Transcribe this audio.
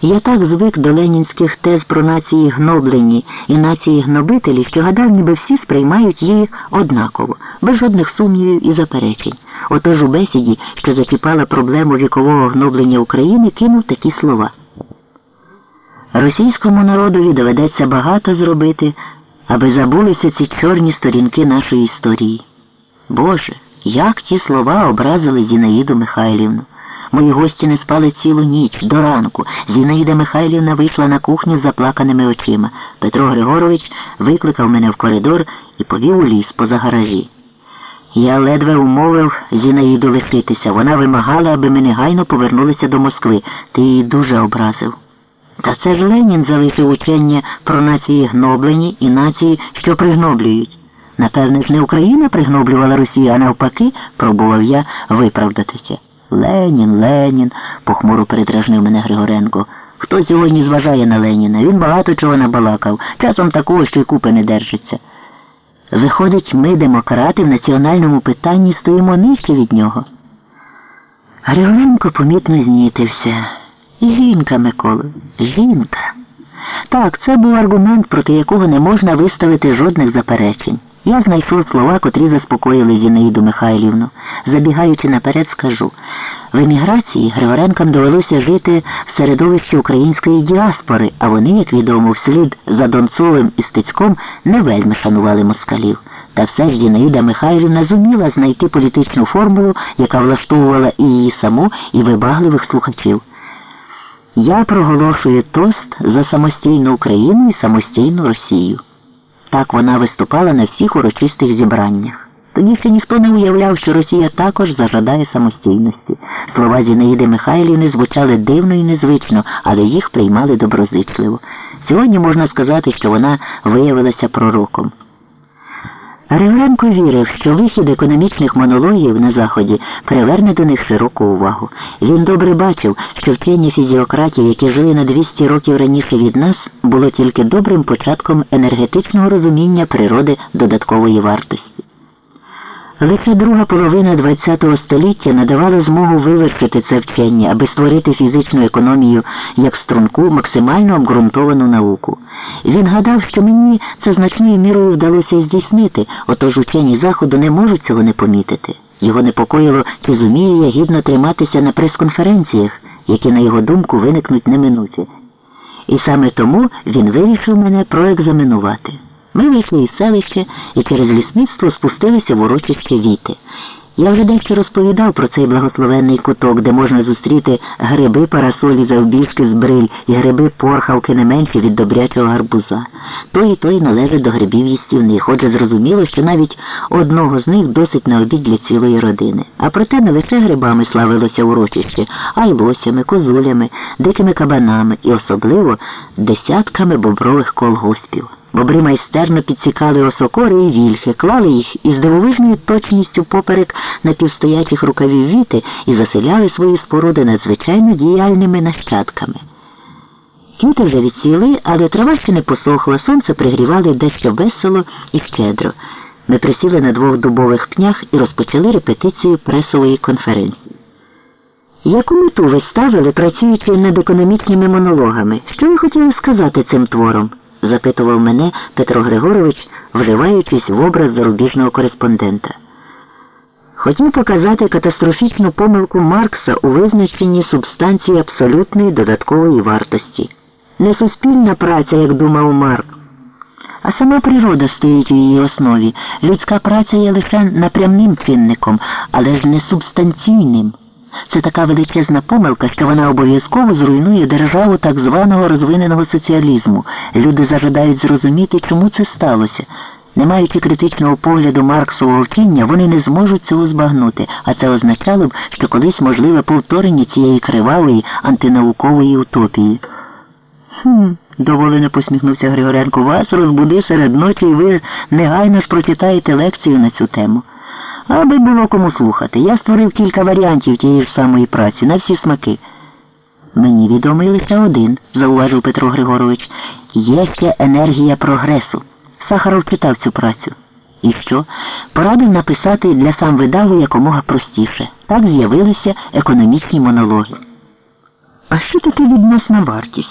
Я так звик до ленінських тез про нації гноблені і нації гнобителі, що гадав, ніби всі сприймають їх однаково, без жодних сумнівів і заперечень. Отож у бесіді, що зачіпала проблему вікового гноблення України, кинув такі слова. Російському народові доведеться багато зробити, аби забулися ці чорні сторінки нашої історії. Боже, як ті слова образили Зінаїду Михайлівну. Мої гості не спали цілу ніч до ранку. Зінаїда Михайлівна вийшла на кухню з заплаканими очима. Петро Григорович викликав мене в коридор і повів у ліс поза гаражі. Я ледве умовив Зінаїду лишитися. Вона вимагала, аби ми негайно повернулися до Москви. Ти її дуже образив. Та це ж Ленін залишив учення про нації гноблені і нації, що пригноблюють. Напевне ж, не Україна пригноблювала Росію, а навпаки, пробував я виправдатися. Ленін, Ленін, похмуро передражнив мене Григоренко. Хто сьогодні зважає на Леніна? Він багато чого набалакав, часом такого, що й купи не держиться. Виходить, ми, демократи, в національному питанні стоїмо нижче від нього. Григоренко помітно знітився. Жінка, Микола, жінка. Так, це був аргумент, проти якого не можна виставити жодних заперечень. Я знайшов слова, котрі заспокоїли Зінаїду Михайлівну. Забігаючи наперед, скажу. В еміграції Григоренкам довелося жити в середовищі української діаспори, а вони, як відомо, вслід за Донцовим і Стецьком не вельми шанували москалів. Та все ж Зінаїда Михайлівна зуміла знайти політичну формулу, яка влаштовувала і її саму, і вибагливих слухачів. Я проголошую тост за самостійну Україну і самостійну Росію. Так вона виступала на всіх урочистих зібраннях. Тоді ніхто не уявляв, що Росія також зажадає самостійності. Слова Зінаїди Михайлівни звучали дивно і незвично, але їх приймали доброзичливо. Сьогодні можна сказати, що вона виявилася пророком. Григоренко вірив, що вихід економічних монологів на Заході приверне до них широку увагу. Він добре бачив, що вчені фізіократів, які жили на 200 років раніше від нас, було тільки добрим початком енергетичного розуміння природи додаткової вартості. Лише друга половина ХХ століття надавала змогу вивершити це вчення, аби створити фізичну економію як струнку, максимально обґрунтовану науку. Він гадав, що мені це значною мірою вдалося здійснити, отож учені Заходу не можуть цього не помітити. Його непокоїло, чи зумію я гідно триматися на прес-конференціях, які, на його думку, виникнуть неминуче. І саме тому він вирішив мене проекзаменувати. Ми вийшли із селища і через лісництво спустилися в урочище Віти. Я вже дещо розповідав про цей благословенний куток, де можна зустріти гриби парасолі завбільшки з бриль і гриби порхавки не менші від добрячого гарбуза. Той і той належить до грибів їстівних, отже зрозуміло, що навіть одного з них досить на обід для цілої родини. А проте не лише грибами славилося урочище, а й лосями, козулями, дикими кабанами і особливо десятками бобрових колгоспів. Бобри майстерно підсікали осокори і вільхи, клали їх із дивовижною точністю поперек напівстоячих рукавів віти і заселяли свої споруди надзвичайно діяльними нащадками. Квіти вже відсіли, але трава ще не посохла, сонце пригрівали дещо весело і щедро. Ми присіли на двох дубових пнях і розпочали репетицію пресової конференції. Яку мету ви ставили, працюючи над економічними монологами? Що ви хотіли сказати цим твором? Запитував мене Петро Григорович, вживаючись в образ зарубіжного кореспондента. Хотів показати катастрофічну помилку Маркса у визначенні субстанції абсолютної додаткової вартості. Не суспільна праця, як думав Марк, а сама природа стоїть у її основі. Людська праця є лише напрямним чинником, але ж не субстанційним. Це така величезна помилка, що вона обов'язково зруйнує державу так званого розвиненого соціалізму. Люди зажадають зрозуміти, чому це сталося. Не маючи критичного погляду Марксового вчення, вони не зможуть цього збагнути, а це означало б, що колись можливе повторення цієї кривавої антинаукової утопії. Хм, доволено посміхнувся Григоренко. Вас розбуди серед ночі і ви негайно ж прочитаєте лекцію на цю тему. Аби було кому слухати. Я створив кілька варіантів тієї ж самої праці на всі смаки. Мені відомий лише один, зауважив Петро Григорович. Є ще енергія прогресу. Сахаров читав цю працю. І що? Порадив написати для сам видаву якомога простіше. Так з'явилися економічні монологи. А що таке відносна вартість?